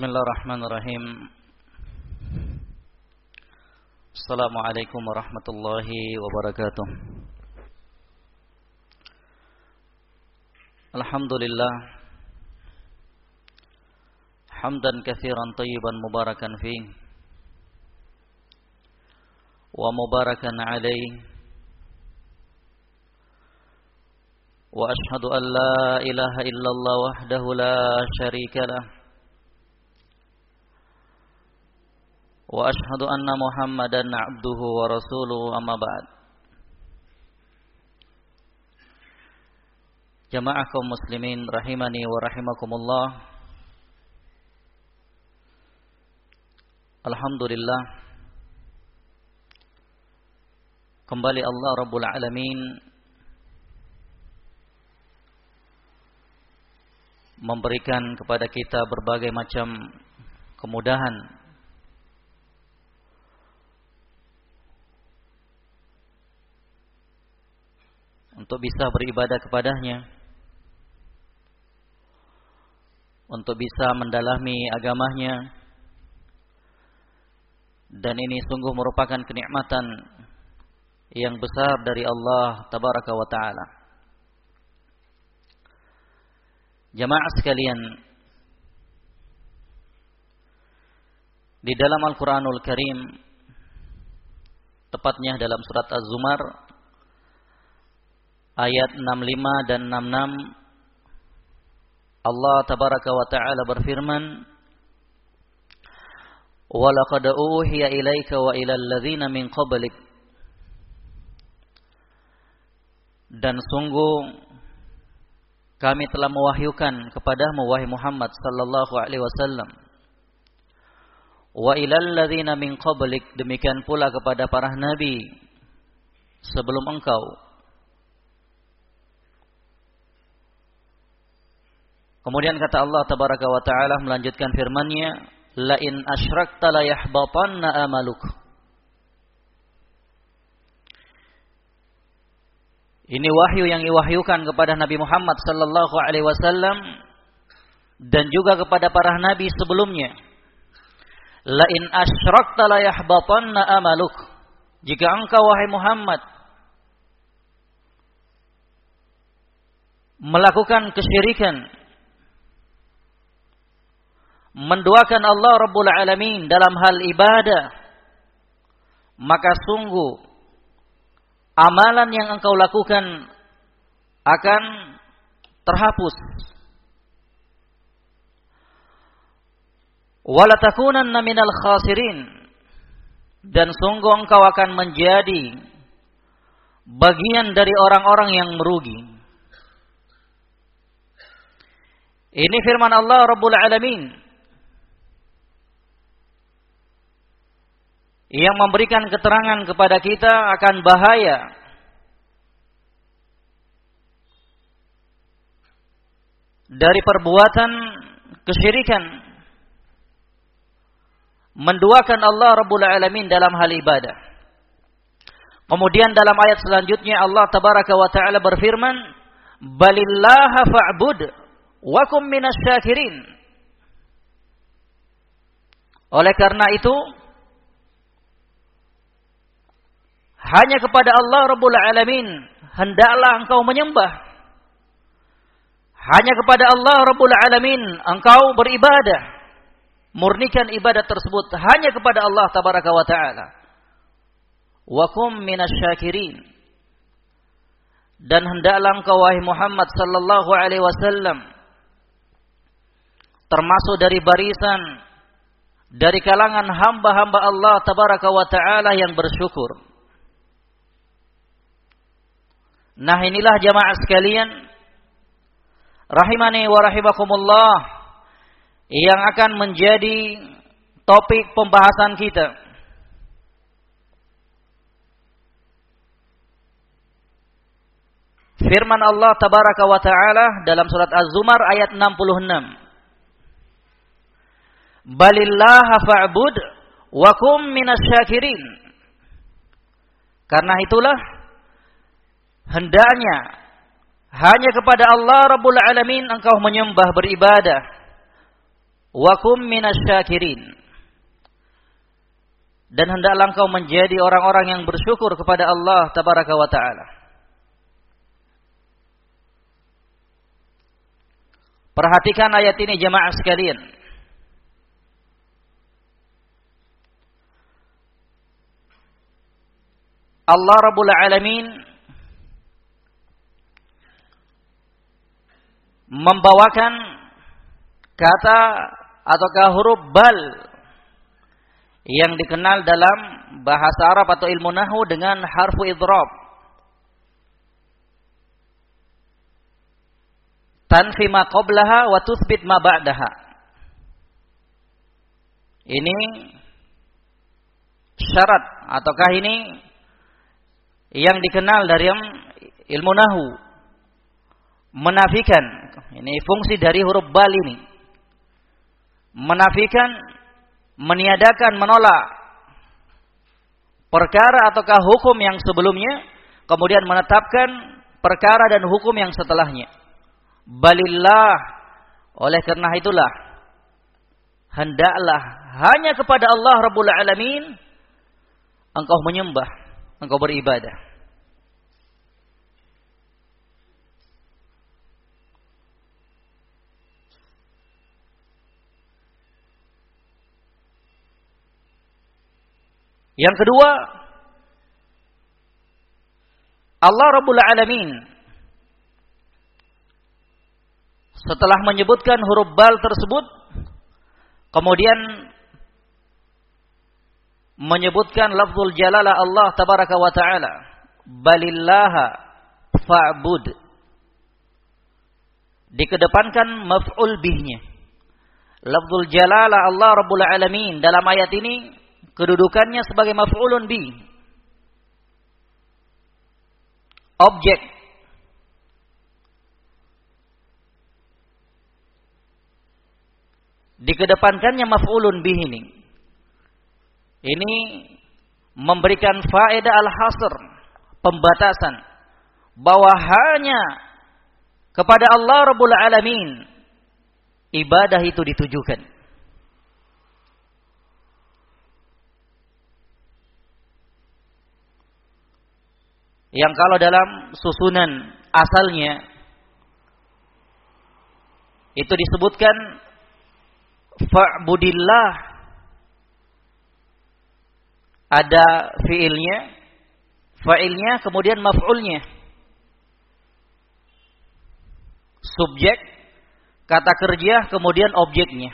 بسم الله الرحمن الرحيم. السلام عليكم ورحمة الله وبركاته. الحمد لله. حمدا كثيرا طيبا مباركا فيه. ومباركا عليه. وأشهد أن لا إله إلا الله وحده لا شريك له. وأشهد أن محمدا عبده ورسوله أما بعد Jamaah kaum muslimin rahimani wa rahimakumullah Alhamdulillah Kembali Allah Rabbul Alamin Memberikan kepada kita berbagai macam kemudahan untuk bisa beribadah kepadanya. Untuk bisa mendalami agamanya. Dan ini sungguh merupakan kenikmatan yang besar dari Allah tabaraka wa taala. Jamaah sekalian di dalam Al-Qur'anul Karim tepatnya dalam surat Az-Zumar ayat 65 dan 66 Allah tabaraka wa taala berfirman Walaqad uhiya ilaika wa ilal ladzina min qablik. Dan sungguh kami telah mewahyukan kepadamu wahai Muhammad sallallahu alaihi wasallam wa ilal ladzina min qablik. Demikian pula kepada para nabi sebelum engkau Kemudian kata Allah tabaraka wa taala melanjutkan firman-Nya, "La in asyrakta la yahbatanna amaluk." Ini wahyu yang diwahyukan kepada Nabi Muhammad sallallahu alaihi wasallam dan juga kepada para nabi sebelumnya. La in asyrakta la yahbatanna amaluk. Jika engkau wahai Muhammad melakukan kesyirikan menduakan Allah Rabbul Alamin dalam hal ibadah, maka sungguh amalan yang engkau lakukan akan terhapus. Wala takunanna minal khasirin dan sungguh engkau akan menjadi bagian dari orang-orang yang merugi. Ini firman Allah Rabbul Alamin yang memberikan keterangan kepada kita akan bahaya dari perbuatan kesyirikan menduakan Allah Rabbul Alamin dalam hal ibadah. Kemudian dalam ayat selanjutnya Allah tabaraka wa taala berfirman, "Balillaha fa'bud wa kum minasyakirin." Oleh karena itu, Hanya kepada Allah Rabbul Alamin hendaklah engkau menyembah. Hanya kepada Allah Rabbul Alamin engkau beribadah. Murnikan ibadat tersebut hanya kepada Allah Tabaraka wa Ta'ala. Wa kum minasyakirin. Dan hendaklah engkau wahai Muhammad sallallahu alaihi wasallam termasuk dari barisan dari kalangan hamba-hamba Allah tabaraka wa taala yang bersyukur. Nah inilah jamaah sekalian rahimani wa rahimakumullah yang akan menjadi topik pembahasan kita. Firman Allah tabaraka wa taala dalam surat Az-Zumar ayat 66. Balillaha fa'bud wa kum minasyakirin. Karena itulah hendaknya hanya kepada Allah Rabbul Alamin engkau menyembah beribadah wa kum minasyakirin. Dan hendaklah engkau menjadi orang-orang yang bersyukur kepada Allah tabaraka wa taala. Perhatikan ayat ini jemaah sekalian. Allah Rabbul Alamin membawakan kata ataukah huruf bal yang dikenal dalam bahasa Arab atau ilmu nahu dengan harfu idrob. Tanfi ma qablaha wa tuthbit ma ba'daha. Ini syarat ataukah ini yang dikenal dari ilmu nahu menafikan. Ini fungsi dari huruf bal ini. Menafikan meniadakan menolak. Perkara ataukah hukum yang sebelumnya kemudian menetapkan perkara dan hukum yang setelahnya. Balillah. Oleh karena itulah hendaklah hanya kepada Allah Rabbul Alamin engkau menyembah engkau beribadah. Yang kedua, Allah Rabbul Alamin setelah menyebutkan huruf bal tersebut, kemudian menyebutkan lafzul jalalah Allah tabaraka wa taala balillaha fa'bud. Dikedepankan maf'ul bihnya. Lafzul jalalah Allah rabbul alamin dalam ayat ini kedudukannya sebagai maf'ulun bi. Objek. Dikedepankannya maf'ulun bih ini. Ini memberikan faedah al-hasr, pembatasan. Bahwa hanya kepada Allah Rabbul Alamin. Ibadah itu ditujukan. Yang kalau dalam susunan asalnya itu disebutkan fa'budillah ada fiilnya, fa'ilnya, kemudian maf'ulnya. Subjek, kata kerja, kemudian objeknya.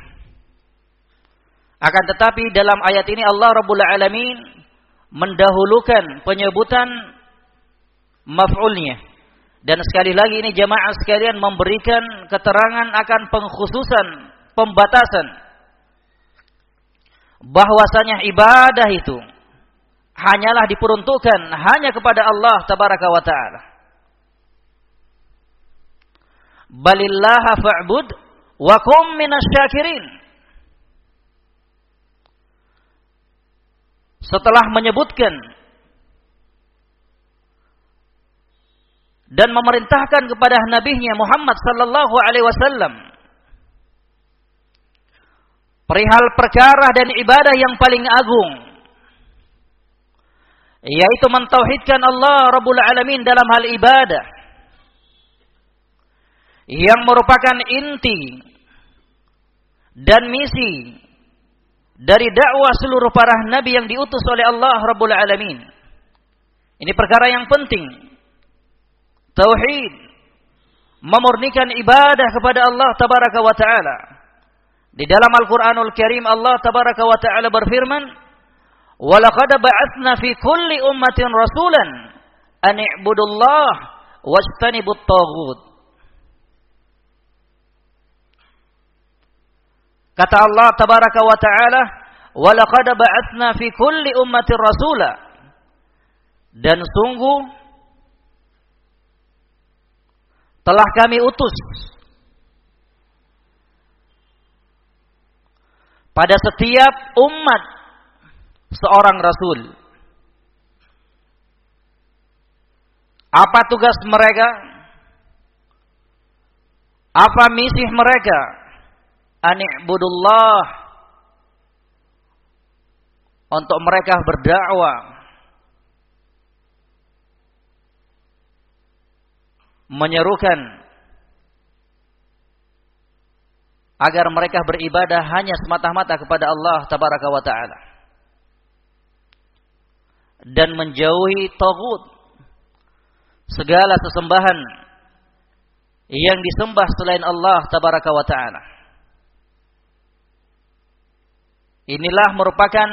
Akan tetapi dalam ayat ini Allah Rabbul Alamin mendahulukan penyebutan maf'ulnya. Dan sekali lagi ini jamaah sekalian memberikan keterangan akan pengkhususan, pembatasan bahwasanya ibadah itu hanyalah diperuntukkan hanya kepada Allah tabaraka wa taala. Balillaha fa'bud wa kum minasyakirin. Setelah menyebutkan dan memerintahkan kepada nabinya Muhammad sallallahu alaihi wasallam perihal perkara dan ibadah yang paling agung yaitu mentauhidkan Allah Rabbul Alamin dalam hal ibadah yang merupakan inti dan misi dari dakwah seluruh para nabi yang diutus oleh Allah Rabbul Alamin. Ini perkara yang penting. Tauhid memurnikan ibadah kepada Allah tabaraka wa taala. Di dalam Al-Qur'anul Karim Allah tabaraka wa taala berfirman, Walaqad ba'atsna fi kulli ummatin rasulan an i'budullah wajtanibut taghut. Kata Allah tabaraka wa taala, "Walaqad ba'atsna fi kulli ummatin rasula." Dan sungguh telah kami utus pada setiap umat seorang rasul. Apa tugas mereka? Apa misi mereka? ani'budullah untuk mereka berdakwah menyerukan agar mereka beribadah hanya semata-mata kepada Allah tabaraka wa taala. Dan menjauhi tagut segala sesembahan yang disembah selain Allah tabaraka wa taala. Inilah merupakan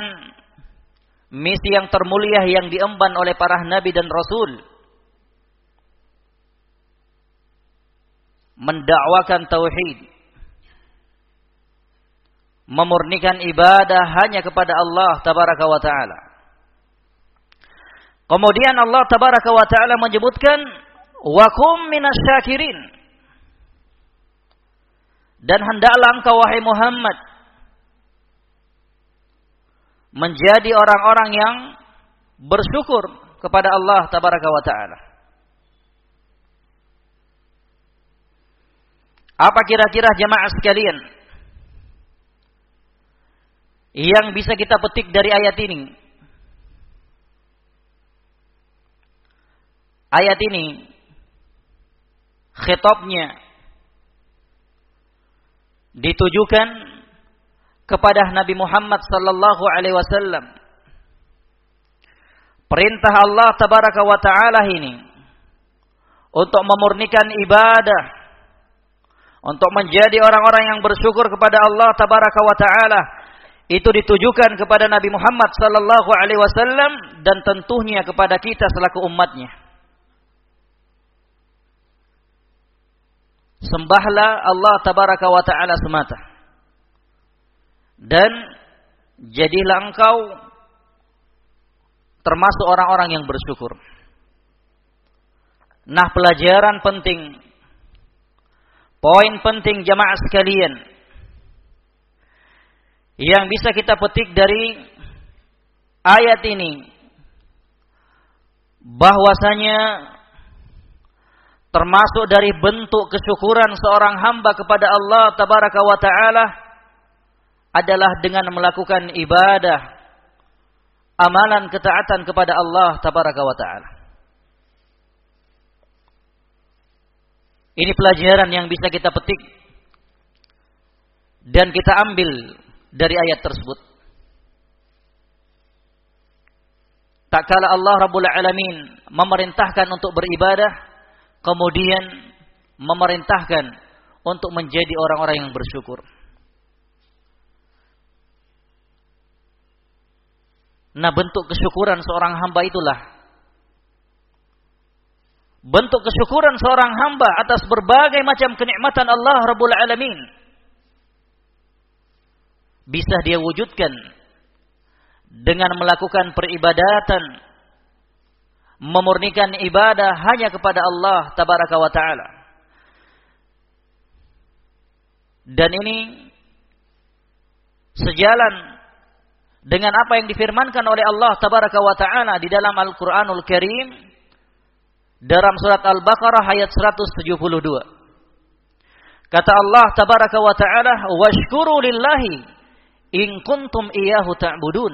misi yang termulia yang diemban oleh para nabi dan rasul mendakwakan tauhid. Memurnikan ibadah hanya kepada Allah tabaraka wa taala. Kemudian Allah tabaraka wa taala menyebutkan wa kum minasyakirin. Dan hendaklah engkau wahai Muhammad menjadi orang-orang yang bersyukur kepada Allah tabaraka wa taala. Apa kira-kira jemaah sekalian yang bisa kita petik dari ayat ini? Ayat ini khitabnya ditujukan kepada Nabi Muhammad sallallahu alaihi wasallam. Perintah Allah tabaraka wa taala ini untuk memurnikan ibadah untuk menjadi orang-orang yang bersyukur kepada Allah tabaraka wa taala itu ditujukan kepada Nabi Muhammad sallallahu alaihi wasallam dan tentunya kepada kita selaku umatnya. Sembahlah Allah tabaraka wa taala semata dan jadilah engkau termasuk orang-orang yang bersyukur. Nah, pelajaran penting, poin penting jamaah sekalian, yang bisa kita petik dari ayat ini, bahwasanya termasuk dari bentuk kesyukuran seorang hamba kepada Allah tabaraka wa taala adalah dengan melakukan ibadah amalan ketaatan kepada Allah tabaraka wa taala. Ini pelajaran yang bisa kita petik dan kita ambil dari ayat tersebut. Tak kala Allah Rabbul Alamin memerintahkan untuk beribadah, kemudian memerintahkan untuk menjadi orang-orang yang bersyukur. Nah bentuk kesyukuran seorang hamba itulah. Bentuk kesyukuran seorang hamba atas berbagai macam kenikmatan Allah Rabbul Alamin. Bisa dia wujudkan dengan melakukan peribadatan memurnikan ibadah hanya kepada Allah tabaraka wa taala. Dan ini sejalan dengan apa yang difirmankan oleh Allah tabaraka wa taala di dalam Al-Qur'anul Karim dalam surat Al-Baqarah ayat 172. Kata Allah tabaraka wa taala, "Washkuru lillahi in kuntum iyyahu ta'budun."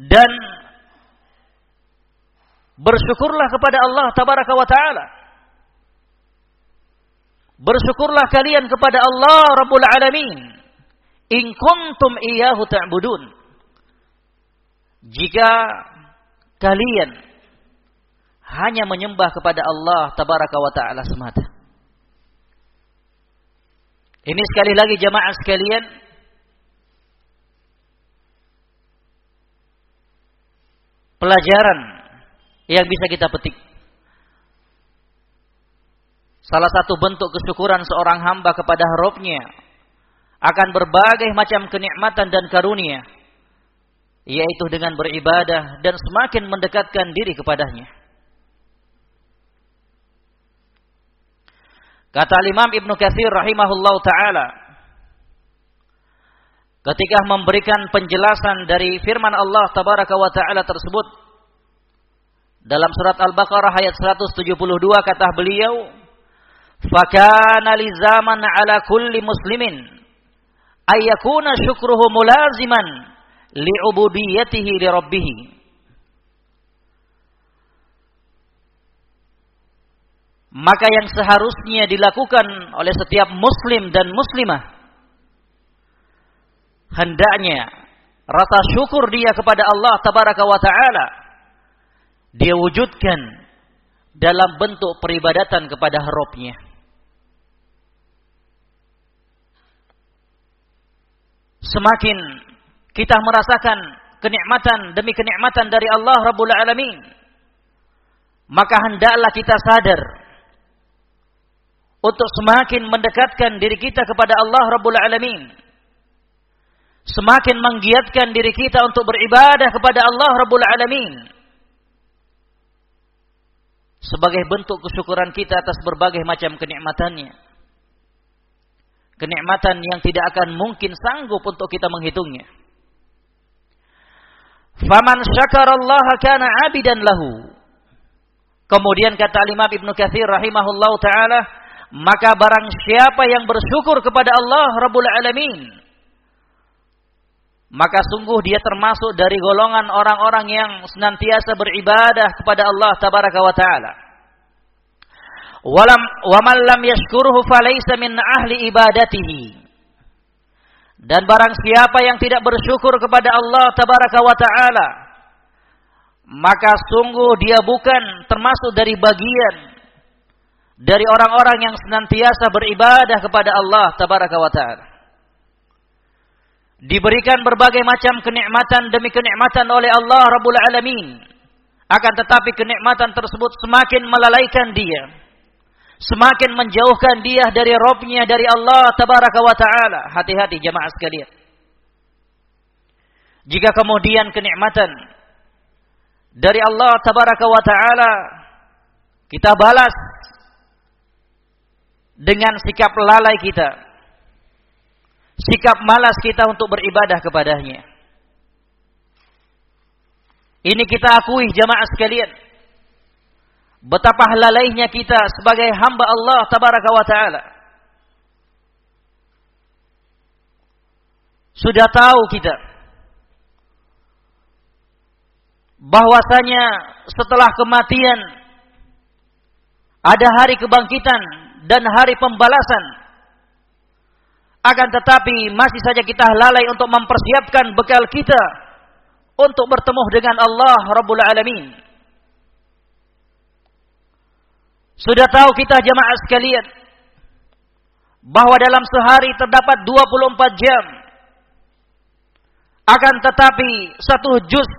Dan bersyukurlah kepada Allah tabaraka wa taala Bersyukurlah kalian kepada Allah Rabbul Alamin. In kuntum iyyahu ta'budun. Jika kalian hanya menyembah kepada Allah tabaraka wa taala semata. Ini sekali lagi jamaah sekalian pelajaran yang bisa kita petik Salah satu bentuk kesyukuran seorang hamba kepada Robnya akan berbagai macam kenikmatan dan karunia, yaitu dengan beribadah dan semakin mendekatkan diri kepadanya. Kata Imam Ibnu Katsir rahimahullah taala ketika memberikan penjelasan dari firman Allah tabaraka wa taala tersebut dalam surat Al-Baqarah ayat 172 kata beliau fakana lizaman ala kulli muslimin ayyakuna syukruhu mulaziman li'ubudiyatihi li rabbih maka yang seharusnya dilakukan oleh setiap muslim dan muslimah hendaknya rasa syukur dia kepada Allah tabaraka wa taala dia wujudkan dalam bentuk peribadatan kepada Rabbnya. semakin kita merasakan kenikmatan demi kenikmatan dari Allah Rabbul Alamin, maka hendaklah kita sadar untuk semakin mendekatkan diri kita kepada Allah Rabbul Alamin. Semakin menggiatkan diri kita untuk beribadah kepada Allah Rabbul Alamin. Sebagai bentuk kesyukuran kita atas berbagai macam kenikmatannya kenikmatan yang tidak akan mungkin sanggup untuk kita menghitungnya. Faman Allah kana abidan lahu. Kemudian kata Imam Ibnu Katsir rahimahullahu taala, maka barang siapa yang bersyukur kepada Allah Rabbul Alamin, maka sungguh dia termasuk dari golongan orang-orang yang senantiasa beribadah kepada Allah tabaraka wa taala. Walam waman lam yashkuruhu falaysa min ahli ibadatihi. Dan barang siapa yang tidak bersyukur kepada Allah tabaraka wa taala, maka sungguh dia bukan termasuk dari bagian dari orang-orang yang senantiasa beribadah kepada Allah tabaraka wa taala. Diberikan berbagai macam kenikmatan demi kenikmatan oleh Allah Rabbul Alamin. Akan tetapi kenikmatan tersebut semakin melalaikan dia semakin menjauhkan dia dari Robnya dari Allah tabaraka wa taala. Hati-hati jemaah sekalian. Jika kemudian kenikmatan dari Allah tabaraka wa taala kita balas dengan sikap lalai kita. Sikap malas kita untuk beribadah kepadanya. Ini kita akui jamaah sekalian Betapa lalainya kita sebagai hamba Allah tabaraka wa taala. Sudah tahu kita bahwasanya setelah kematian ada hari kebangkitan dan hari pembalasan. Akan tetapi masih saja kita lalai untuk mempersiapkan bekal kita untuk bertemu dengan Allah Rabbul Alamin. Sudah tahu kita jemaah sekalian bahwa dalam sehari terdapat 24 jam. Akan tetapi satu juz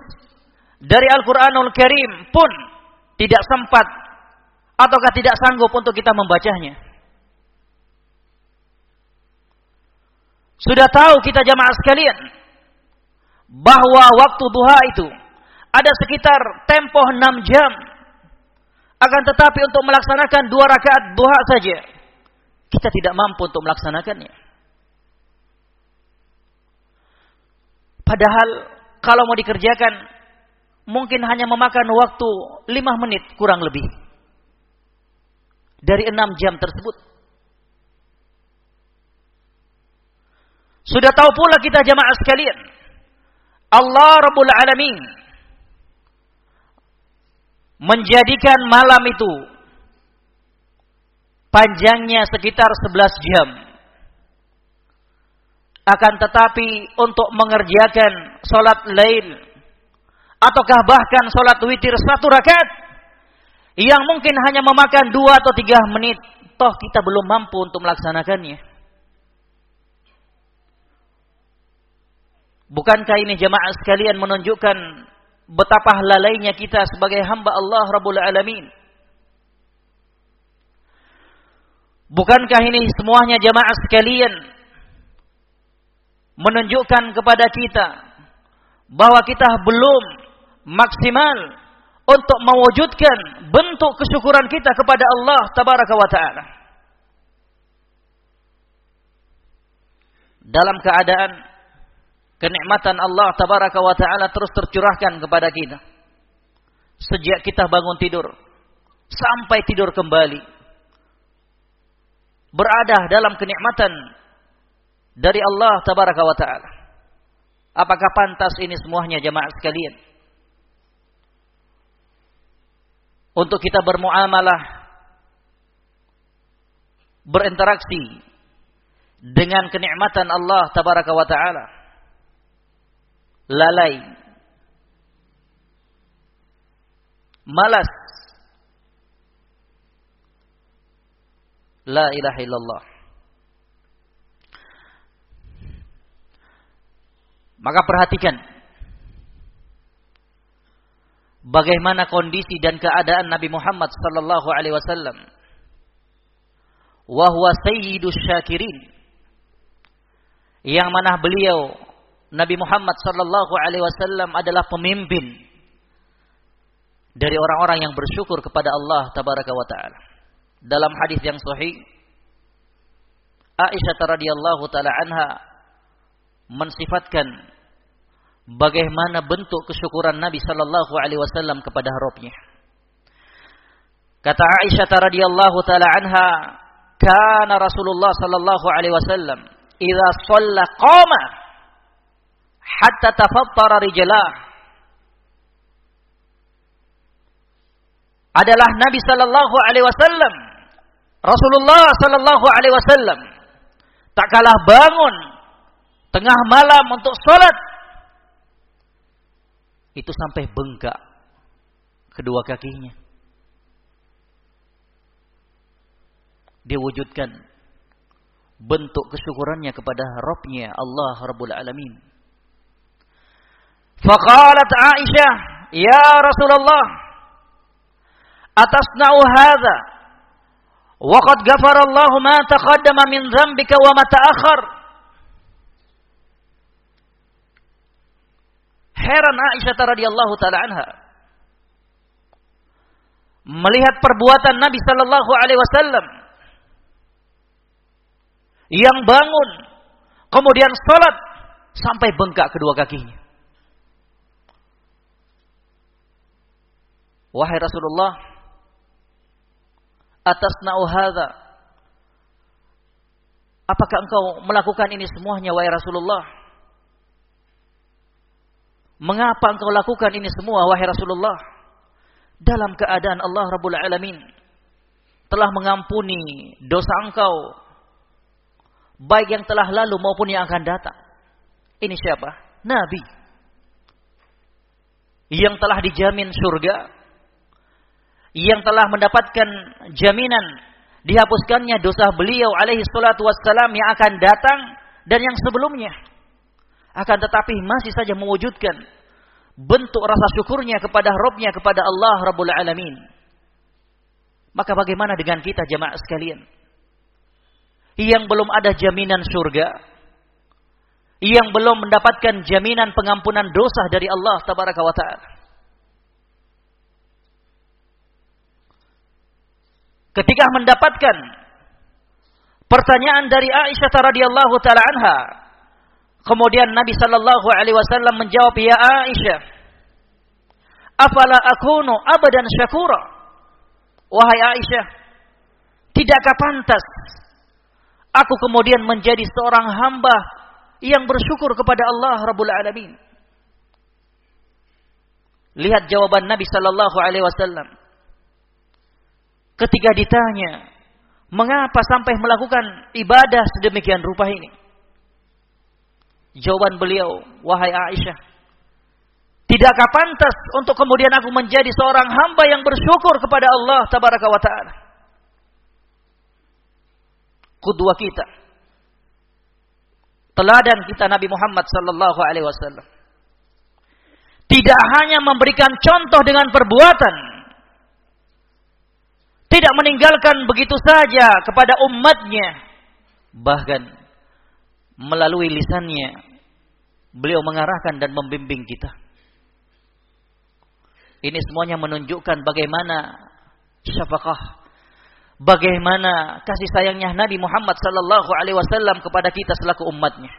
dari Al-Qur'anul Karim pun tidak sempat ataukah tidak sanggup untuk kita membacanya. Sudah tahu kita jamaah sekalian bahwa waktu duha itu ada sekitar tempo 6 jam akan tetapi untuk melaksanakan dua rakaat duha saja, kita tidak mampu untuk melaksanakannya. Padahal kalau mau dikerjakan, mungkin hanya memakan waktu lima menit kurang lebih. Dari enam jam tersebut. Sudah tahu pula kita jamaah sekalian. Allah Rabbul Alamin menjadikan malam itu panjangnya sekitar 11 jam. Akan tetapi untuk mengerjakan sholat lain ataukah bahkan sholat witir satu rakaat yang mungkin hanya memakan dua atau tiga menit, toh kita belum mampu untuk melaksanakannya. Bukankah ini jemaah sekalian menunjukkan betapa lalainya kita sebagai hamba Allah Rabbul Alamin. Bukankah ini semuanya jamaah sekalian menunjukkan kepada kita bahwa kita belum maksimal untuk mewujudkan bentuk kesyukuran kita kepada Allah tabaraka wa taala. Dalam keadaan kenikmatan Allah tabaraka wa taala terus tercurahkan kepada kita. Sejak kita bangun tidur sampai tidur kembali. berada dalam kenikmatan dari Allah tabaraka wa taala. Apakah pantas ini semuanya jemaah sekalian? Untuk kita bermuamalah berinteraksi dengan kenikmatan Allah tabaraka wa taala. Lalai malas La ilaha illallah. Maka perhatikan bagaimana kondisi dan keadaan Nabi Muhammad sallallahu alaihi wasallam. Wa huwa sayyidus syakirin. Yang mana beliau Nabi Muhammad sallallahu alaihi wasallam adalah pemimpin dari orang-orang yang bersyukur kepada Allah tabaraka wa taala dalam hadis yang sahih Aisyah radhiyallahu taala anha mensifatkan bagaimana bentuk kesyukuran Nabi sallallahu alaihi wasallam kepada Rabbnya. Kata Aisyah radhiyallahu taala anha, "Kana Rasulullah sallallahu alaihi wasallam idza shalla qama hatta tafattara rijlah." Adalah Nabi sallallahu alaihi wasallam Rasulullah sallallahu alaihi wasallam tak kalah bangun tengah malam untuk sholat itu sampai bengkak kedua kakinya. Dia wujudkan bentuk kesyukurannya kepada Rabbnya Allah Rabbul Alamin Faqalat Aisyah, "Ya Rasulullah, atasna'u hadza wa qad ghafara Allah ma taqaddama min dhanbika wa ma ta'akhkhar." Heran Aisyah radhiyallahu taala anha melihat perbuatan Nabi sallallahu alaihi wasallam yang bangun kemudian salat sampai bengkak kedua kakinya. Wahai Rasulullah, atas hadza Apakah engkau melakukan ini semuanya wahai Rasulullah? Mengapa engkau lakukan ini semua wahai Rasulullah? Dalam keadaan Allah Rabbul Alamin telah mengampuni dosa engkau baik yang telah lalu maupun yang akan datang. Ini siapa? Nabi. Yang telah dijamin surga yang telah mendapatkan jaminan dihapuskannya dosa beliau alaihi salatu wassalam yang akan datang dan yang sebelumnya. Akan tetapi masih saja mewujudkan bentuk rasa syukurnya kepada Robnya kepada Allah Rabbul Alamin. Maka bagaimana dengan kita jemaah sekalian? Yang belum ada jaminan surga, yang belum mendapatkan jaminan pengampunan dosa dari Allah Tabaraka wa Ta'ala. Ketika mendapatkan pertanyaan dari Aisyah radhiyallahu taala anha kemudian Nabi sallallahu alaihi wasallam menjawab ya Aisyah afala akunu abadan syakura? Wahai Aisyah tidakkah pantas aku kemudian menjadi seorang hamba yang bersyukur kepada Allah Rabbul Alamin? Lihat jawaban Nabi sallallahu alaihi wasallam ketika ditanya, mengapa sampai melakukan ibadah sedemikian rupa ini? Jawaban beliau, wahai Aisyah, tidakkah pantas untuk kemudian aku menjadi seorang hamba yang bersyukur kepada Allah tabaraka wa taala? Kudua kita. Teladan kita Nabi Muhammad sallallahu alaihi wasallam. Tidak hanya memberikan contoh dengan perbuatan, tidak meninggalkan begitu saja kepada umatnya. Bahkan melalui lisannya beliau mengarahkan dan membimbing kita. Ini semuanya menunjukkan bagaimana syafaqah bagaimana kasih sayangnya Nabi Muhammad sallallahu alaihi wasallam kepada kita selaku umatnya.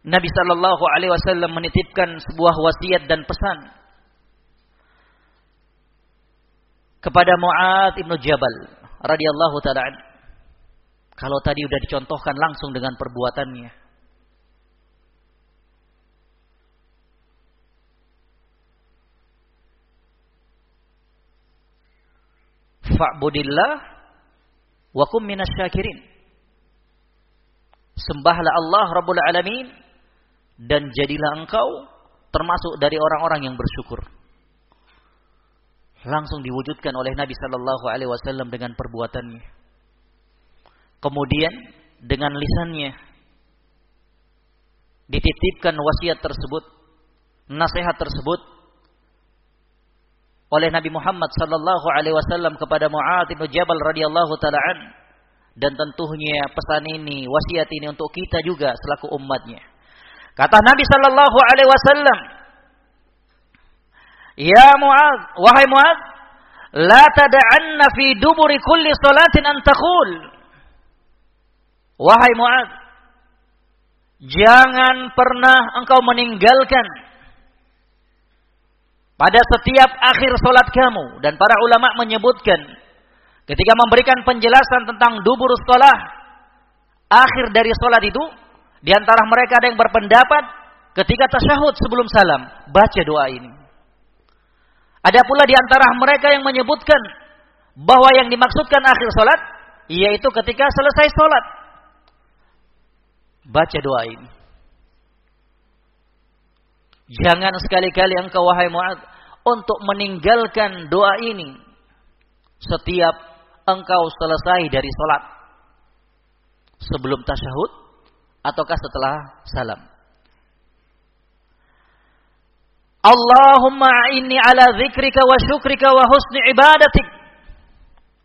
Nabi Shallallahu Alaihi Wasallam menitipkan sebuah wasiat dan pesan kepada Mu'ad ibnu Jabal radhiyallahu taala kalau tadi sudah dicontohkan langsung dengan perbuatannya. Fa'budillah wa kum minasyakirin sembahlah Allah Rabbul Alamin dan jadilah engkau termasuk dari orang-orang yang bersyukur langsung diwujudkan oleh Nabi Shallallahu Alaihi Wasallam dengan perbuatannya. Kemudian dengan lisannya dititipkan wasiat tersebut, nasihat tersebut oleh Nabi Muhammad Shallallahu Alaihi Wasallam kepada Muad bin Jabal radhiyallahu taalaan dan tentunya pesan ini, wasiat ini untuk kita juga selaku umatnya. Kata Nabi Shallallahu Alaihi Wasallam, Ya Mu'ad, wahai Mu'ad, la tada'anna fi duburi kulli salatin an taqul. Wahai Mu'ad, jangan pernah engkau meninggalkan pada setiap akhir solat kamu dan para ulama menyebutkan ketika memberikan penjelasan tentang dubur salah akhir dari solat itu di antara mereka ada yang berpendapat ketika tasyahud sebelum salam baca doa ini ada pula di antara mereka yang menyebutkan bahwa yang dimaksudkan akhir solat yaitu ketika selesai solat. Baca doa ini. Jangan sekali-kali engkau wahai Mu'ad untuk meninggalkan doa ini setiap engkau selesai dari solat. Sebelum tasyahud ataukah setelah salam. Allahumma inni ala zikrika wa syukrika wa husni ibadatik.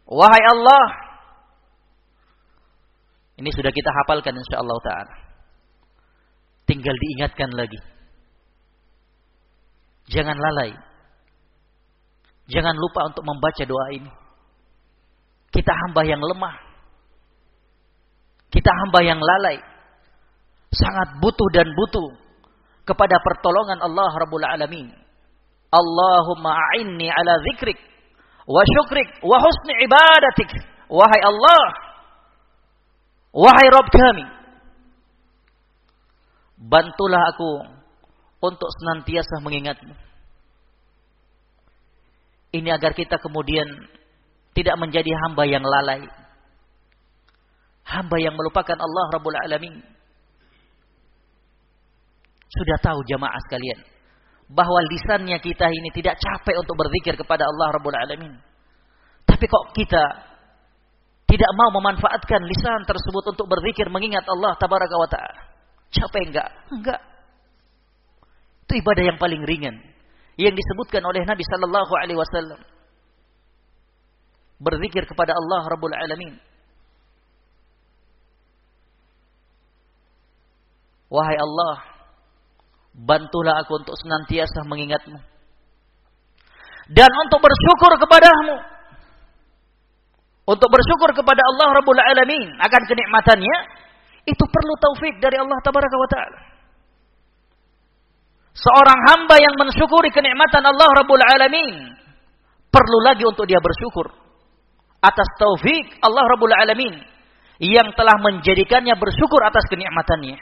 Wahai Allah. Ini sudah kita hafalkan insyaallah taala. Tinggal diingatkan lagi. Jangan lalai. Jangan lupa untuk membaca doa ini. Kita hamba yang lemah. Kita hamba yang lalai. Sangat butuh dan butuh kepada pertolongan Allah Rabbul Alamin. Allahumma a'inni ala zikrik wa syukrik wa husni ibadatik. Wahai Allah, wahai Rabb kami, bantulah aku untuk senantiasa mengingatmu. Ini agar kita kemudian tidak menjadi hamba yang lalai. Hamba yang melupakan Allah Rabbul Alamin sudah tahu jamaah sekalian bahwa lisannya kita ini tidak capek untuk berzikir kepada Allah Rabbul Alamin. Tapi kok kita tidak mau memanfaatkan lisan tersebut untuk berzikir mengingat Allah tabaraka wa taala. Capek enggak? Enggak. Itu ibadah yang paling ringan yang disebutkan oleh Nabi sallallahu alaihi wasallam. Berzikir kepada Allah Rabbul Alamin. Wahai Allah, Bantulah aku untuk senantiasa mengingatmu. Dan untuk bersyukur kepadamu. Untuk bersyukur kepada Allah Rabbul Alamin akan kenikmatannya. Itu perlu taufik dari Allah Tabaraka wa Ta'ala. Seorang hamba yang mensyukuri kenikmatan Allah Rabbul Alamin. Perlu lagi untuk dia bersyukur. Atas taufik Allah Rabbul Alamin. Yang telah menjadikannya bersyukur atas kenikmatannya.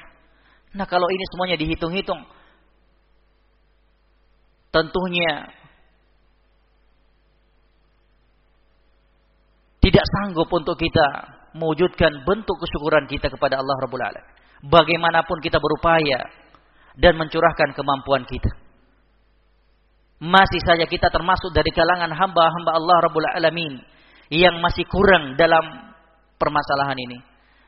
Nah kalau ini semuanya dihitung-hitung tentunya tidak sanggup untuk kita mewujudkan bentuk kesyukuran kita kepada Allah Rabbul Alamin. Bagaimanapun kita berupaya dan mencurahkan kemampuan kita. Masih saja kita termasuk dari kalangan hamba-hamba Allah Rabbul Alamin yang masih kurang dalam permasalahan ini.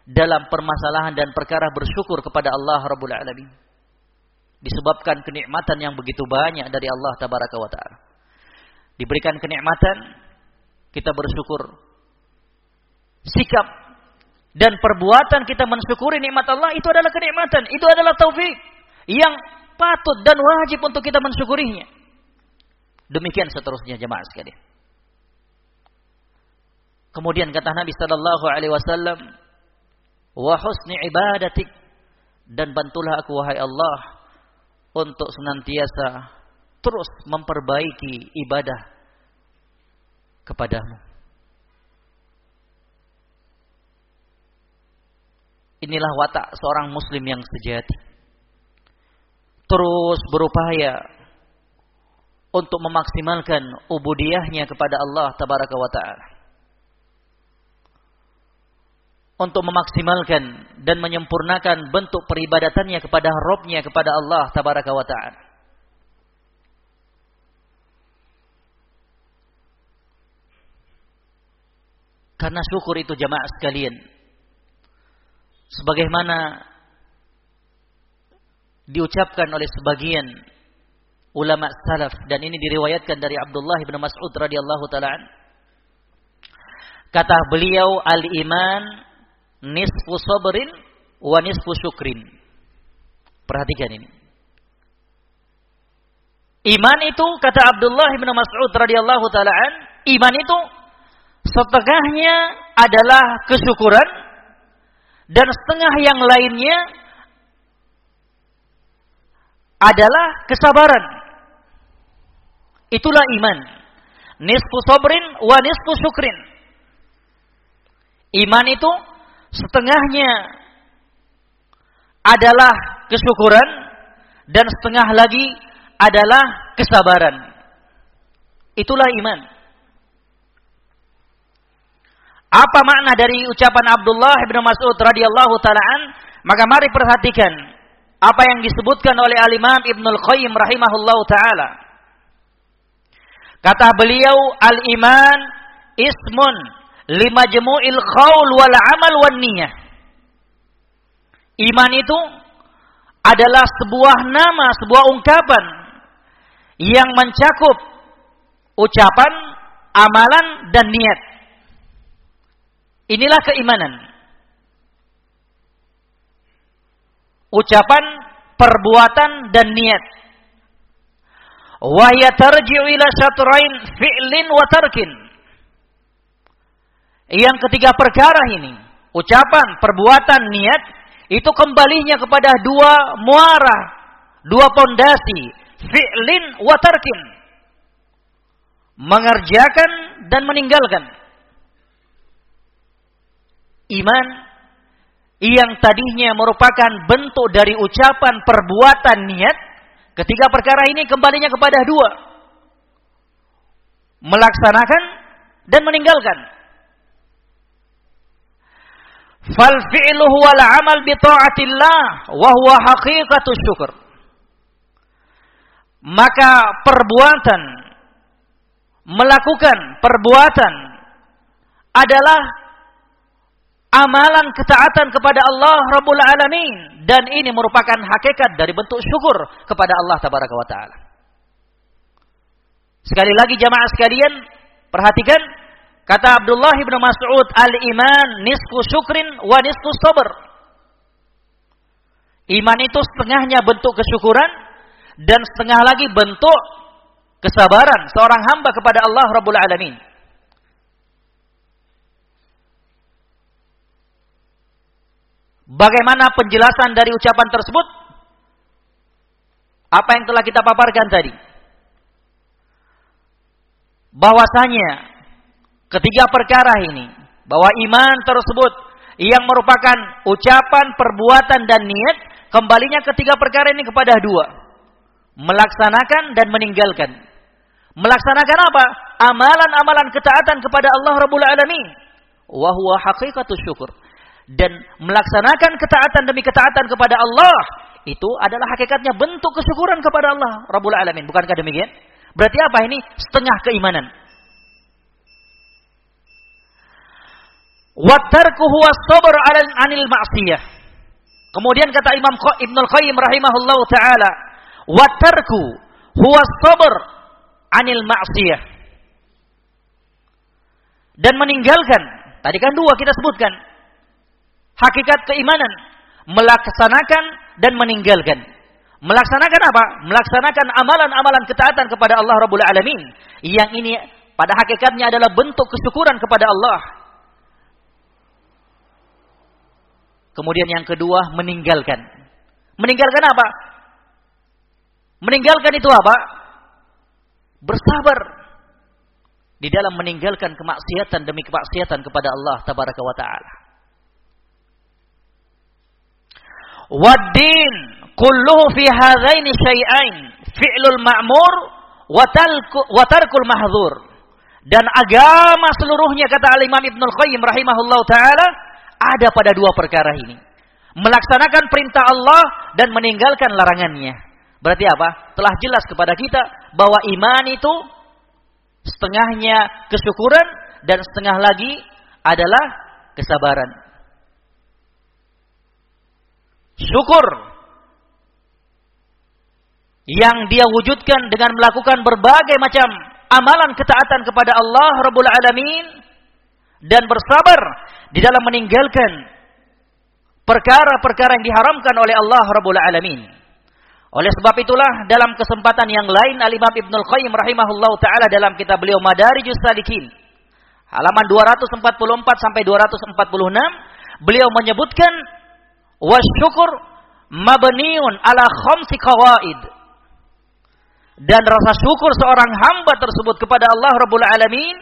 Dalam permasalahan dan perkara bersyukur kepada Allah Rabbul Alamin disebabkan kenikmatan yang begitu banyak dari Allah tabaraka wa taala. Diberikan kenikmatan, kita bersyukur. Sikap dan perbuatan kita mensyukuri nikmat Allah itu adalah kenikmatan, itu adalah taufik yang patut dan wajib untuk kita mensyukurinya. Demikian seterusnya jemaah sekalian. Kemudian kata Nabi sallallahu alaihi wasallam, "Wa husni ibadatik" dan bantulah aku wahai Allah untuk senantiasa terus memperbaiki ibadah kepadamu. Inilah watak seorang muslim yang sejati. Terus berupaya untuk memaksimalkan ubudiyahnya kepada Allah tabaraka wa taala. Untuk memaksimalkan dan menyempurnakan bentuk peribadatannya kepada Robnya kepada Allah tabaraka wa taala. Karena syukur itu jamaah sekalian. Sebagaimana diucapkan oleh sebagian ulama salaf dan ini diriwayatkan dari Abdullah bin Mas'ud radhiyallahu taala Kata beliau al-iman nisfu sabrin wa nisfu syukrin. Perhatikan ini. Iman itu kata Abdullah bin Mas'ud radhiyallahu taala iman itu setengahnya adalah kesyukuran dan setengah yang lainnya adalah kesabaran. Itulah iman. Nisfu sabrin wa nisfu syukrin. Iman itu setengahnya adalah kesyukuran dan setengah lagi adalah kesabaran. Itulah iman. Apa makna dari ucapan Abdullah bin Mas'ud radhiyallahu taalaan? Maka mari perhatikan apa yang disebutkan oleh Al-Imam Ibnul Qayyim rahimahullahu taala. Kata beliau al-iman ismun lima jemu'il qaul wal amal wan niyah. Iman itu adalah sebuah nama, sebuah ungkapan yang mencakup ucapan, amalan dan niat. Inilah keimanan. Ucapan, perbuatan dan niat. Wahya tarji'u ila syatrain fi'lin wa tarkin. Yang ketiga perkara ini, ucapan, perbuatan, niat, itu kembalinya kepada dua muara, dua pondasi, fi'lin wa tarkin. Mengerjakan dan meninggalkan iman yang tadinya merupakan bentuk dari ucapan, perbuatan, niat, ketiga perkara ini kembalinya kepada dua. Melaksanakan dan meninggalkan. Fal fi'lu wal amal bi ta'atillah wa huwa haqiqatu syukur. Maka perbuatan melakukan perbuatan adalah amalan ketaatan kepada Allah Rabbul Alamin dan ini merupakan hakikat dari bentuk syukur kepada Allah Tabaraka wa taala. Sekali lagi jamaah sekalian, perhatikan kata Abdullah bin Mas'ud, "Al-iman nisfu syukrin wa nisfu sabr." Iman itu setengahnya bentuk kesyukuran dan setengah lagi bentuk kesabaran seorang hamba kepada Allah Rabbul Alamin. Bagaimana penjelasan dari ucapan tersebut? Apa yang telah kita paparkan tadi? Bahwasanya ketiga perkara ini, bahwa iman tersebut yang merupakan ucapan, perbuatan dan niat, kembalinya ketiga perkara ini kepada dua. Melaksanakan dan meninggalkan. Melaksanakan apa? Amalan-amalan ketaatan kepada Allah Rabbul Alamin. Wahuwa haqiqatus syukur dan melaksanakan ketaatan demi ketaatan kepada Allah itu adalah hakikatnya bentuk kesyukuran kepada Allah Rabbul Alamin. Bukankah demikian? Berarti apa ini? Setengah keimanan. Watarku huwa sabr 'anil ma'siyah. Kemudian kata Imam Ibnu Qayyim rahimahullahu taala, watarku huwa sabr 'anil ma'siyah. Dan meninggalkan, tadi kan dua kita sebutkan, hakikat keimanan, melaksanakan dan meninggalkan. Melaksanakan apa? Melaksanakan amalan-amalan ketaatan kepada Allah Rabbul Alamin. Yang ini pada hakikatnya adalah bentuk kesyukuran kepada Allah. Kemudian yang kedua, meninggalkan. Meninggalkan apa? Meninggalkan itu apa? Bersabar. di dalam meninggalkan kemaksiatan demi kemaksiatan kepada Allah tabaraka wa taala. Waddin kulluhu fi hadzaini syai'ain fi'lul ma'mur wa tarkul mahdzur. Dan agama seluruhnya kata Al-Imam Ibnu Qayyim rahimahullah taala ada pada dua perkara ini. Melaksanakan perintah Allah dan meninggalkan larangannya. Berarti apa? Telah jelas kepada kita bahwa iman itu setengahnya kesyukuran dan setengah lagi adalah kesabaran. Syukur yang dia wujudkan dengan melakukan berbagai macam amalan ketaatan kepada Allah Rabbul Alamin dan bersabar di dalam meninggalkan perkara-perkara yang diharamkan oleh Allah Rabbul Alamin. Oleh sebab itulah dalam kesempatan yang lain Al-Imam Ibnul Qayyim rahimahullah taala dalam kitab beliau Madarijus Salikin halaman 244 sampai 246 beliau menyebutkan wasyukur mabniun ala khamsi qawaid dan rasa syukur seorang hamba tersebut kepada Allah Rabbul Alamin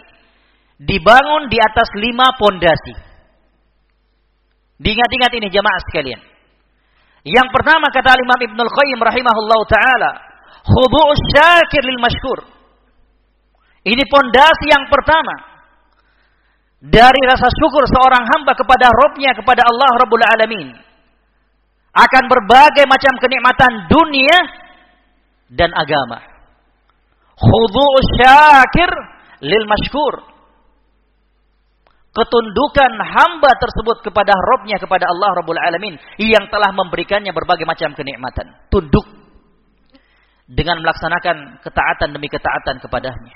dibangun di atas lima pondasi. Diingat-ingat ini jemaah sekalian. Yang pertama kata Imam Ibnul Qayyim rahimahullah taala, khudu'us syakir lil mashkur. Ini pondasi yang pertama dari rasa syukur seorang hamba kepada Robnya kepada Allah Rabbul Alamin akan berbagai macam kenikmatan dunia dan agama. Khudu'us syakir lil mashkur ketundukan hamba tersebut kepada Robnya kepada Allah Rabbul Alamin yang telah memberikannya berbagai macam kenikmatan. Tunduk dengan melaksanakan ketaatan demi ketaatan kepadanya.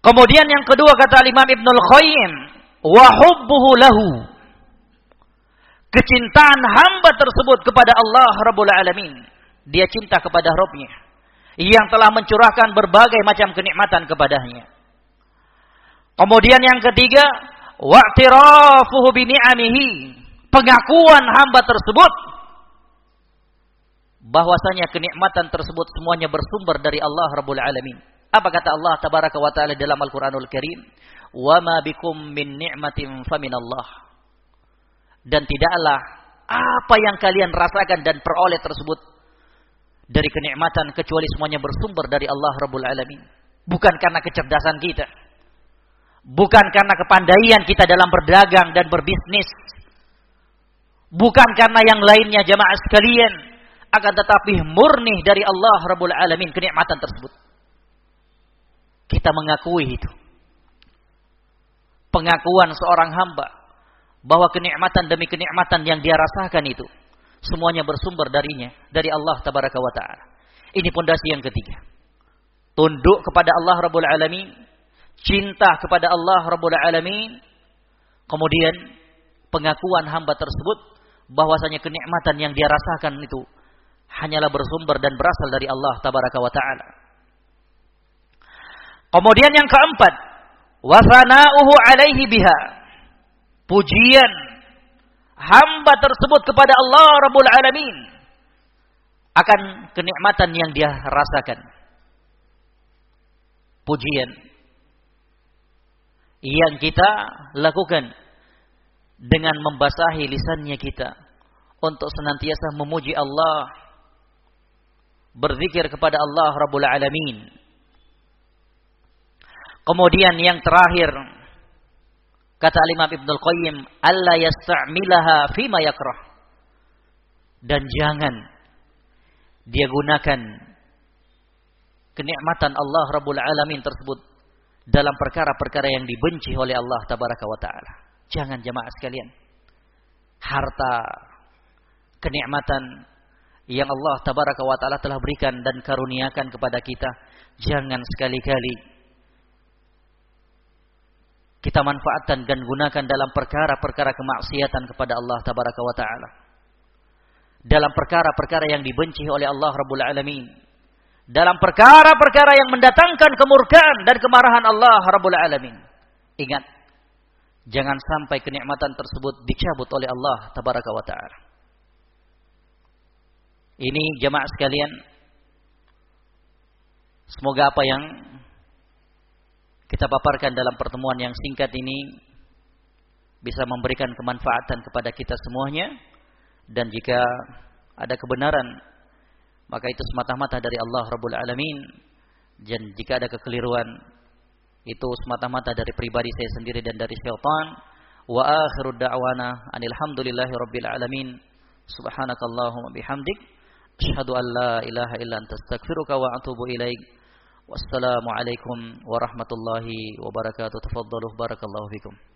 Kemudian yang kedua kata Imam Ibnul Qayyim, wa hubbuhu lahu. Kecintaan hamba tersebut kepada Allah Rabbul Alamin. Dia cinta kepada Robnya yang telah mencurahkan berbagai macam kenikmatan kepadanya Kemudian yang ketiga, wa'tirafuhu bi ni'amihi. Pengakuan hamba tersebut bahwasanya kenikmatan tersebut semuanya bersumber dari Allah Rabbul Alamin. Apa kata Allah tabaraka wa taala dalam Al-Qur'anul Karim? "Wa ma bikum min ni'matin faminallah." Dan tidaklah apa yang kalian rasakan dan peroleh tersebut dari kenikmatan kecuali semuanya bersumber dari Allah Rabbul Alamin. Bukan karena kecerdasan kita Bukan karena kepandaian kita dalam berdagang dan berbisnis. Bukan karena yang lainnya jamaah sekalian. Akan tetapi murni dari Allah Rabbul Alamin kenikmatan tersebut. Kita mengakui itu. Pengakuan seorang hamba. Bahwa kenikmatan demi kenikmatan yang dia rasakan itu. Semuanya bersumber darinya. Dari Allah Tabaraka wa Ta'ala. Ini pondasi yang ketiga. Tunduk kepada Allah Rabbul Alamin cinta kepada Allah Rabbul Alamin, kemudian pengakuan hamba tersebut bahwasanya kenikmatan yang dia rasakan itu hanyalah bersumber dan berasal dari Allah tabaraka wa taala. Kemudian yang keempat, wasana'uhu alaihi biha. Pujian hamba tersebut kepada Allah Rabbul Alamin akan kenikmatan yang dia rasakan. Pujian yang kita lakukan dengan membasahi lisannya kita untuk senantiasa memuji Allah berzikir kepada Allah Rabbul Alamin. Kemudian yang terakhir kata Imam Ibnul Qayyim alla yasta'milaha fima yakrah. Dan jangan dia gunakan kenikmatan Allah Rabbul Alamin tersebut dalam perkara-perkara yang dibenci oleh Allah tabaraka wa taala. Jangan jemaah sekalian. Harta kenikmatan yang Allah tabaraka wa taala telah berikan dan karuniakan kepada kita, jangan sekali-kali kita manfaatkan dan gunakan dalam perkara-perkara kemaksiatan kepada Allah tabaraka wa taala. Dalam perkara-perkara yang dibenci oleh Allah Rabbul Alamin dalam perkara-perkara yang mendatangkan kemurkaan dan kemarahan Allah Rabbul Alamin. Ingat, jangan sampai kenikmatan tersebut dicabut oleh Allah Tabaraka wa Ta'ala. Ini jemaah sekalian, semoga apa yang kita paparkan dalam pertemuan yang singkat ini bisa memberikan kemanfaatan kepada kita semuanya dan jika ada kebenaran maka itu semata-mata dari Allah Rabbul Alamin. Dan jika ada kekeliruan itu semata-mata dari pribadi saya sendiri dan dari syaitan. Wa akhiru da'wana anil hamdulillahi rabbil alamin. Subhanakallahumma bihamdik. Asyhadu an la ilaha illa anta astaghfiruka wa atubu ilaik. Wassalamu alaikum warahmatullahi wabarakatuh. Tafaddalu barakallahu fikum